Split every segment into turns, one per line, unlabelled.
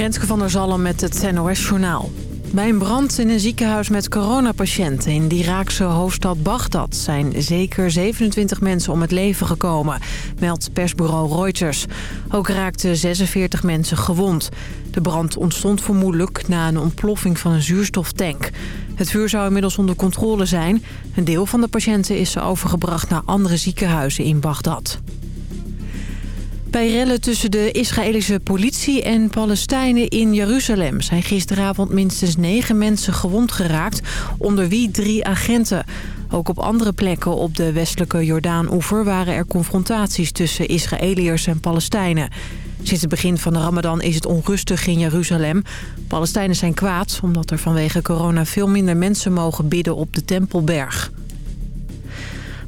Renske van der Zalm met het NOS Journaal. Bij een brand in een ziekenhuis met coronapatiënten in de Iraakse hoofdstad Bagdad... zijn zeker 27 mensen om het leven gekomen, meldt persbureau Reuters. Ook raakten 46 mensen gewond. De brand ontstond vermoedelijk na een ontploffing van een zuurstoftank. Het vuur zou inmiddels onder controle zijn. Een deel van de patiënten is overgebracht naar andere ziekenhuizen in Bagdad. Bij rellen tussen de Israëlische politie en Palestijnen in Jeruzalem... zijn gisteravond minstens negen mensen gewond geraakt, onder wie drie agenten. Ook op andere plekken op de westelijke Jordaan-oever... waren er confrontaties tussen Israëliërs en Palestijnen. Sinds het begin van de ramadan is het onrustig in Jeruzalem. Palestijnen zijn kwaad omdat er vanwege corona veel minder mensen mogen bidden op de Tempelberg.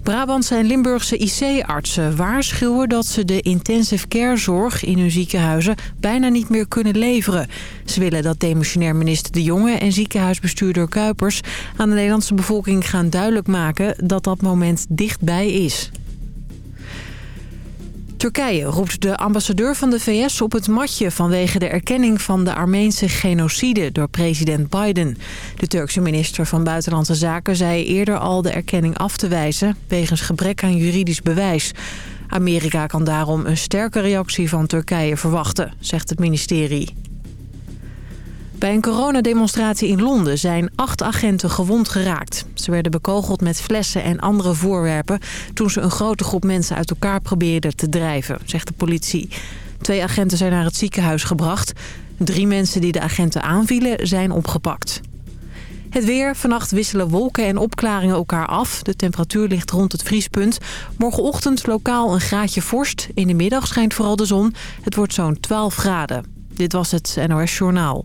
Brabantse en Limburgse IC-artsen waarschuwen dat ze de intensive care zorg in hun ziekenhuizen bijna niet meer kunnen leveren. Ze willen dat demissionair minister De Jonge en ziekenhuisbestuurder Kuipers aan de Nederlandse bevolking gaan duidelijk maken dat dat moment dichtbij is. Turkije roept de ambassadeur van de VS op het matje vanwege de erkenning van de Armeense genocide door president Biden. De Turkse minister van Buitenlandse Zaken zei eerder al de erkenning af te wijzen wegens gebrek aan juridisch bewijs. Amerika kan daarom een sterke reactie van Turkije verwachten, zegt het ministerie. Bij een coronademonstratie in Londen zijn acht agenten gewond geraakt. Ze werden bekogeld met flessen en andere voorwerpen... toen ze een grote groep mensen uit elkaar probeerden te drijven, zegt de politie. Twee agenten zijn naar het ziekenhuis gebracht. Drie mensen die de agenten aanvielen zijn opgepakt. Het weer. Vannacht wisselen wolken en opklaringen elkaar af. De temperatuur ligt rond het vriespunt. Morgenochtend lokaal een graadje vorst. In de middag schijnt vooral de zon. Het wordt zo'n 12 graden. Dit was het NOS Journaal.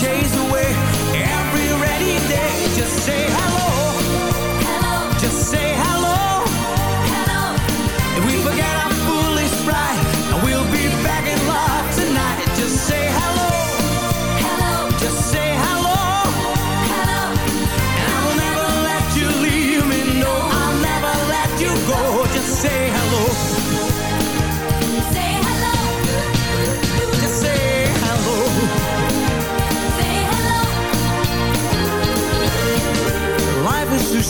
chase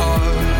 heart.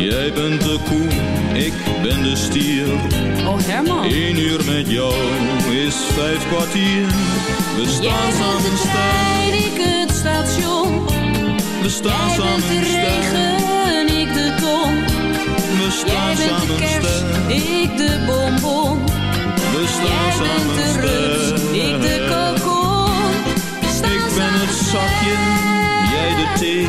Jij bent de koe, ik ben de stier.
Oh Herman.
Eén uur met jou is vijf kwartier. We
Jij
staan
bent
samen
de trein, ik het station.
we staan
Jij bent
samen
de
sterk.
regen, ik de ton.
We
Jij
staan
bent de
samen
kerst,
sterk,
ik de bonbon.
we staan
Jij bent
samen
de rups, ik de kokon.
Ik ben het zakje, jij de thee.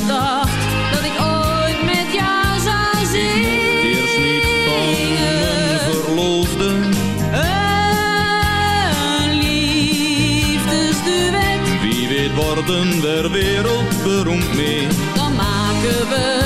Gedacht dat ik ooit met jou zou zingen.
Eerst niet van een verloofde.
Een liefdesduet,
Wie weet worden we wereldberoemd mee.
dan maken we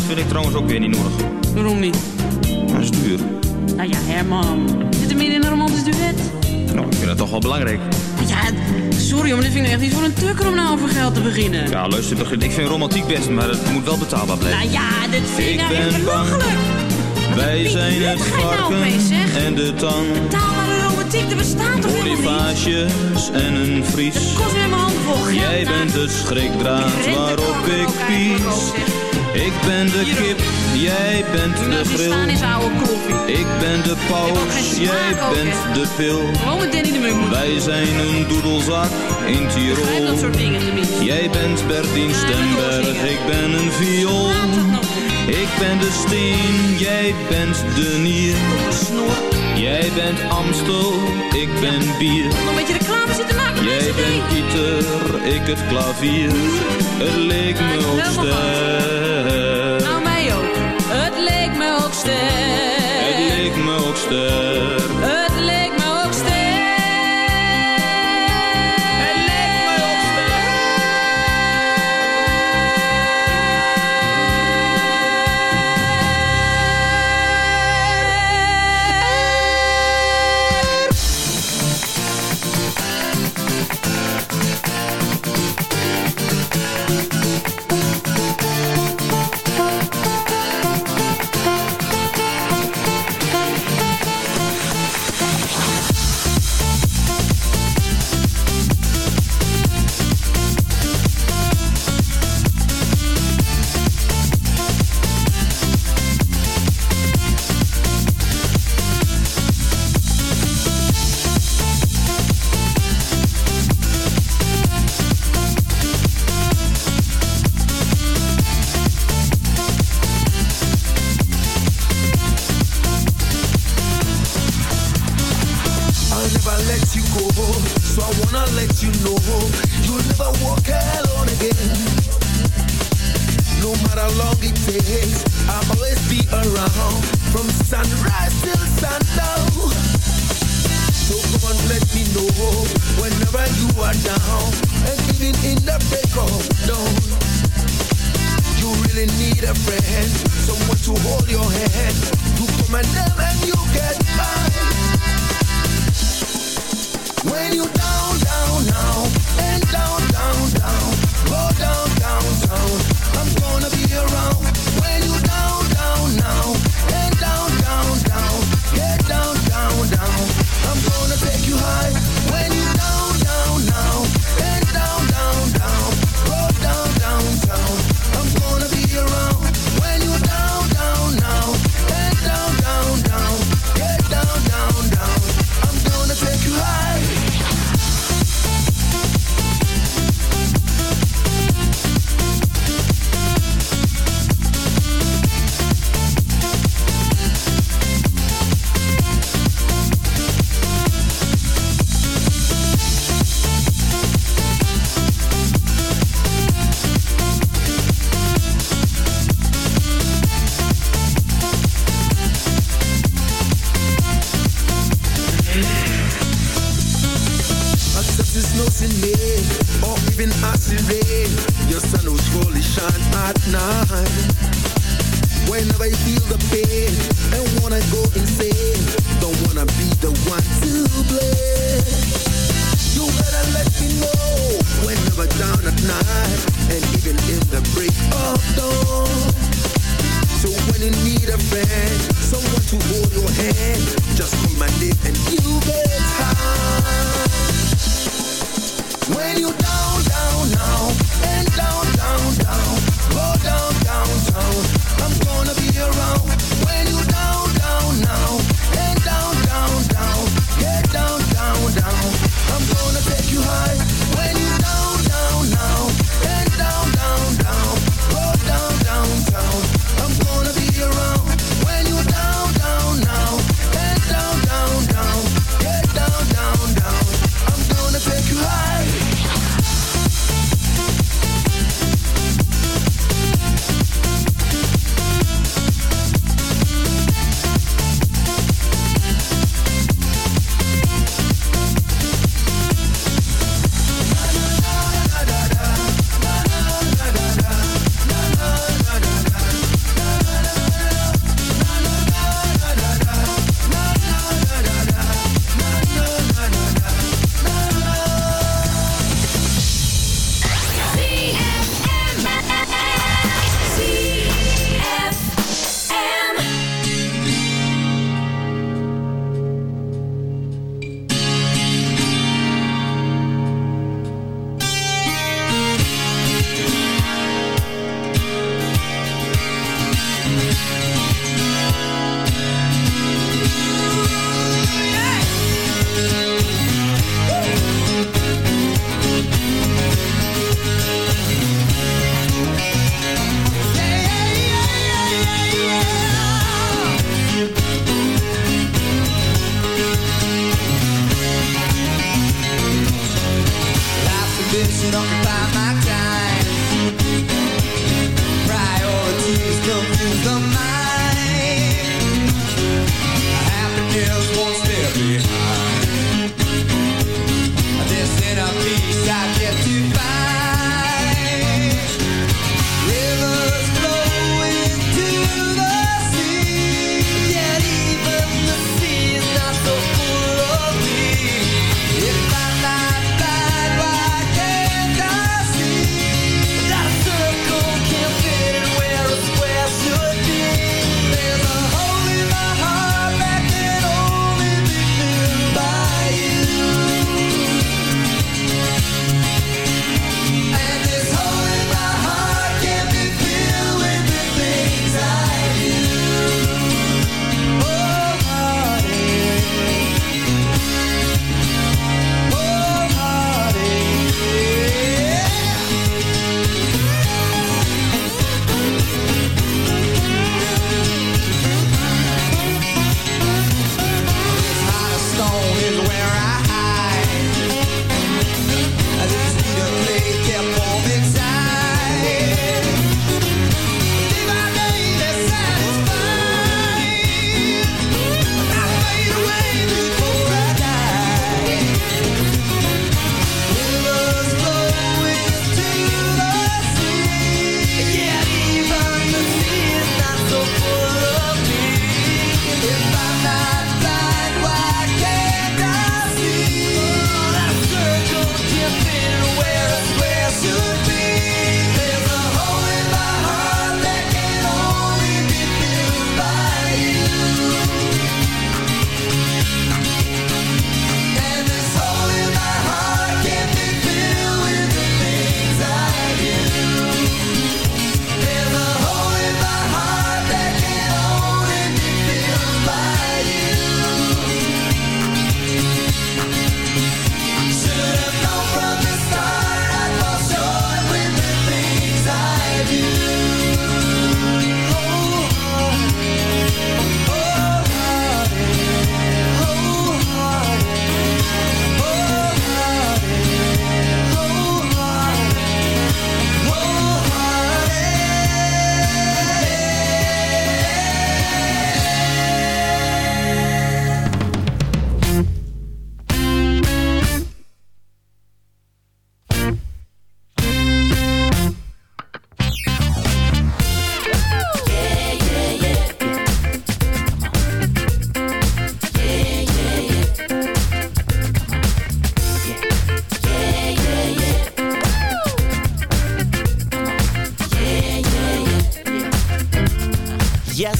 jacht
vind ik trouwens ook weer niet nodig.
Waarom niet?
Dat is duur.
Nou ja, Herman. Zit er meer in een romantisch duet?
Nou, ik vind dat toch wel belangrijk.
Ja, sorry, maar dit vind ik echt niet voor een tukker om nou over geld te beginnen.
Ja, luister, ik vind romantiek best, maar het moet wel betaalbaar blijven.
Nou ja, dit vind ik
Ik
nou echt belachelijk.
Wij zijn het
nou
varken en de tang.
Betaalbare romantiek, er bestaat toch helemaal niet?
En een vries.
Kost weer mijn handen vol geld.
Jij
nou.
bent het schrikdraad waarop ik pies. Ik ben de kip, jij bent de
nou koffie.
Ik ben de paus, jij bent de pil.
Danny de Munk.
Wij zijn een doedelzak in Tirol.
dat soort dingen tenminste.
Jij bent Bertien
Ja,
Stemberg, ik ben een viool.
Niet.
Ik ben de steen, jij bent de nier. Jij bent Amstel, ik ben bier.
Nog een beetje reclame zitten maken
Jij bent. Pieter, ik het klavier. Het leek me ook
en ik me ook.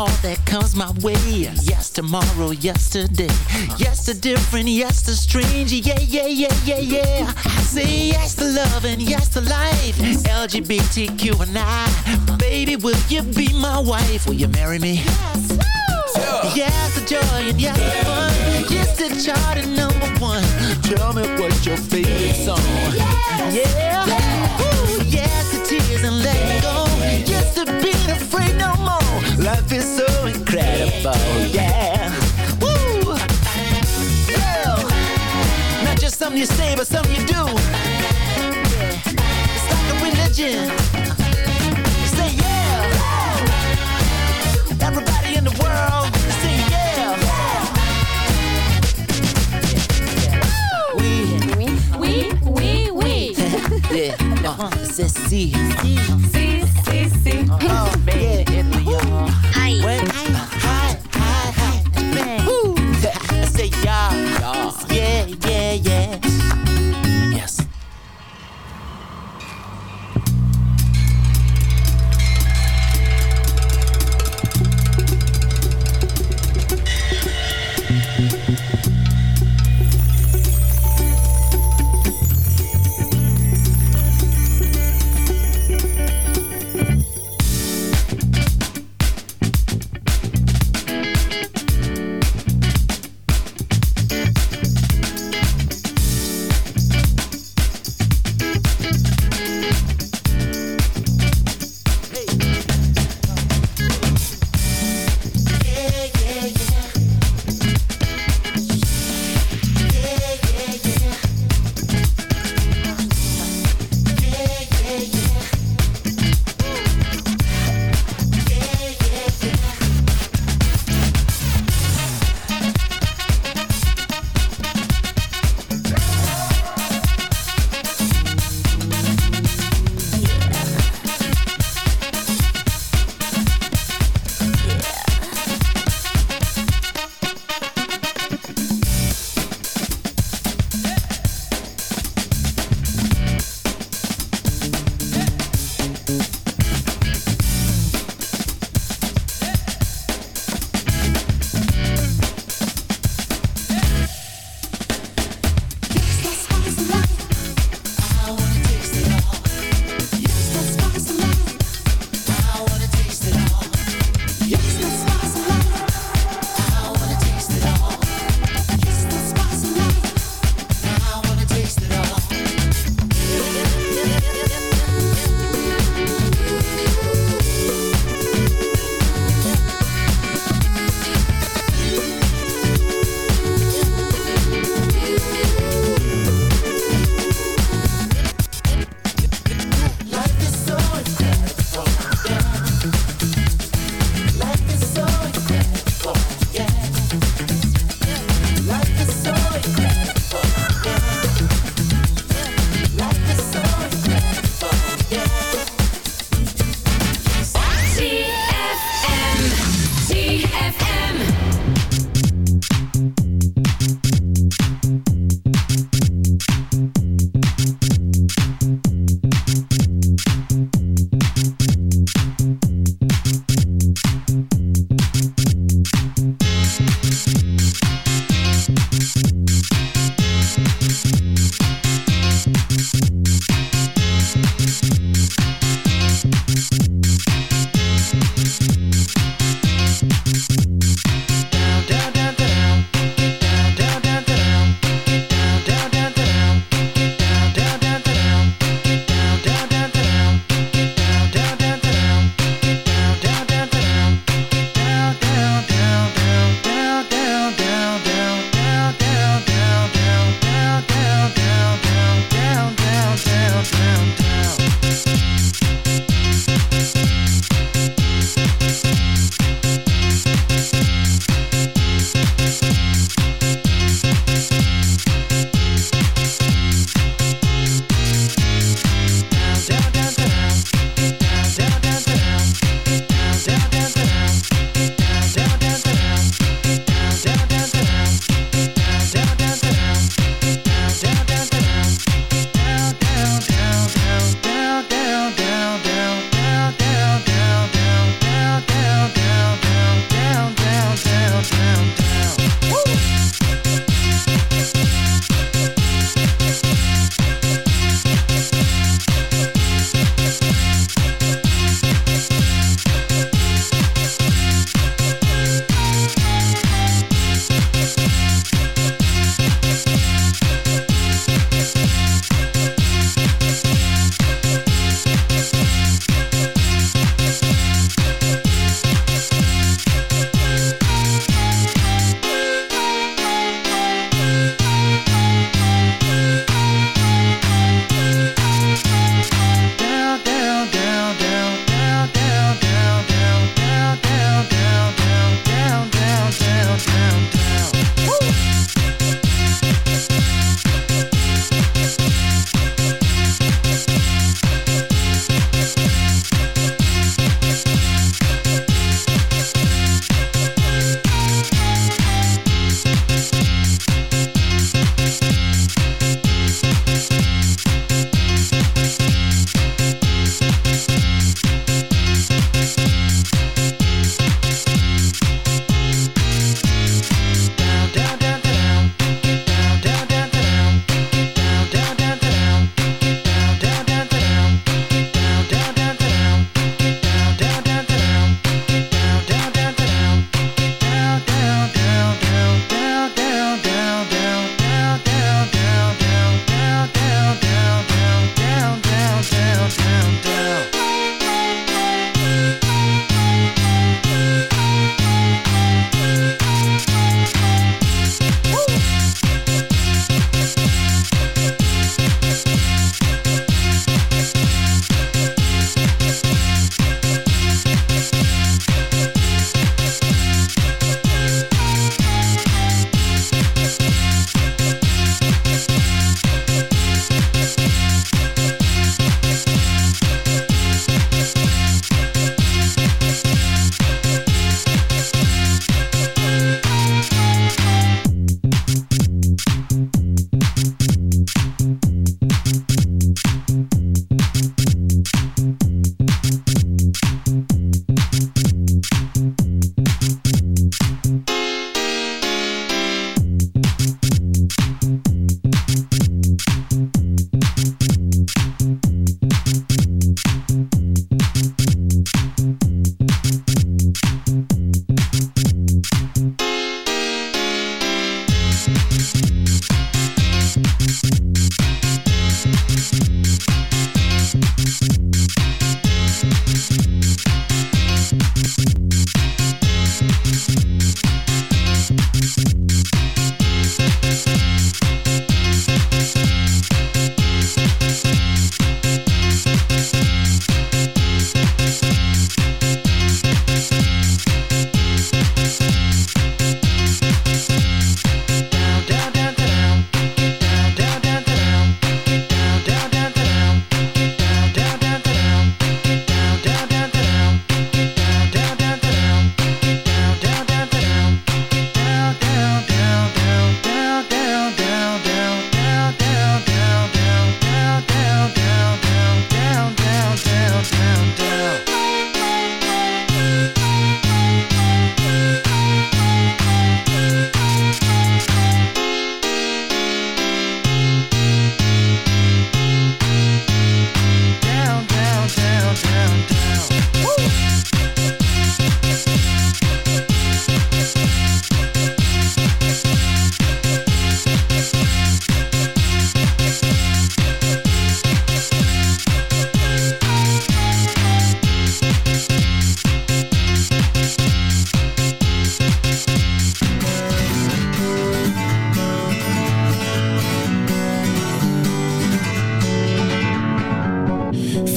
All that comes my way. Yes, tomorrow, yesterday. Yes to different, yes to strange. Yeah, yeah, yeah, yeah, yeah. I say yes to love and yes to life. LGBTQ and I. Baby, will you be my wife? Will you marry me? Yes yes to joy and yes to fun. Yes to chart and number one. Tell me what's your favorite song. Yeah. Woo. Yes to tears and go. To being afraid no more. Life is so incredible. Yeah. Woo. Yeah. Not just something you say, but something you do. It's like a religion. Say yeah. Everybody in the world, say yeah. We,
Oui, oui, oui.
yeah, uh, c'est si.
Si, si,
hi,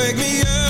Wake me up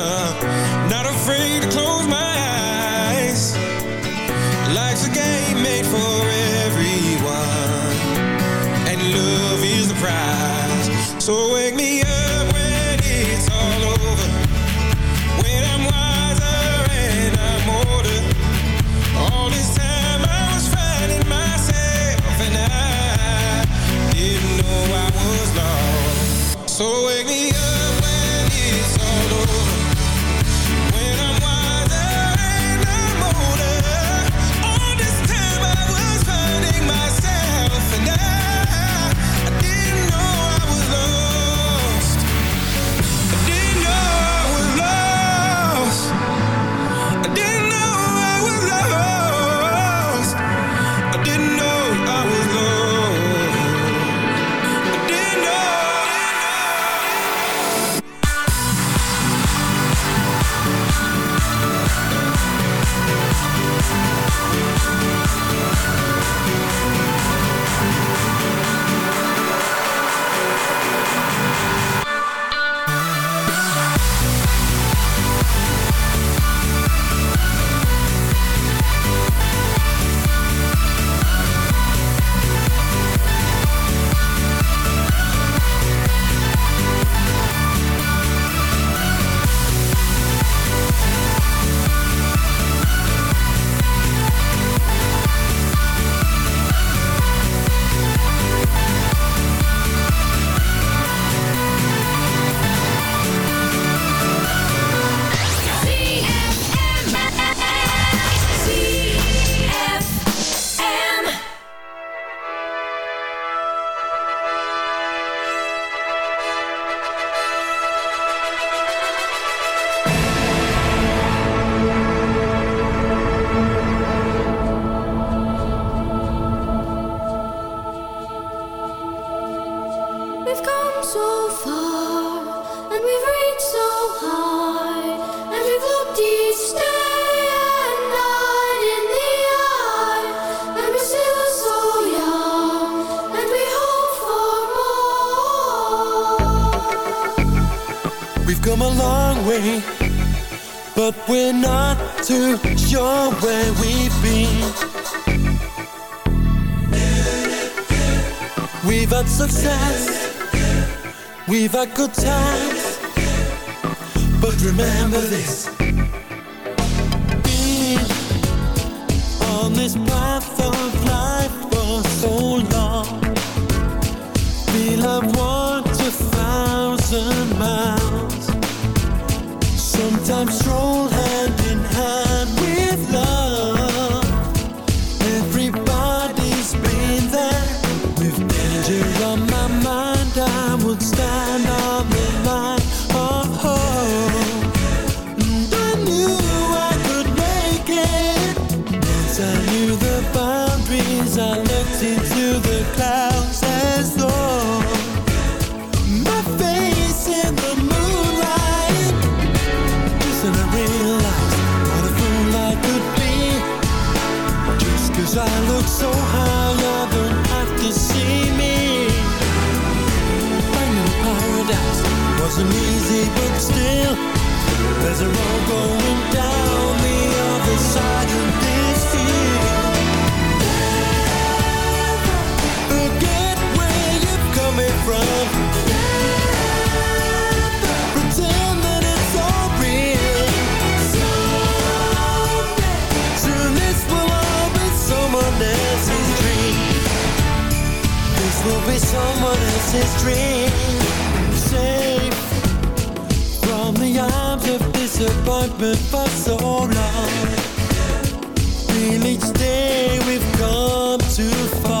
We've
success, we've had good times, but remember this. Being on this path of life for so long, we'll have walked a thousand miles.
his dream Safe from the arms of disappointment for so long. Till each day we've come too far.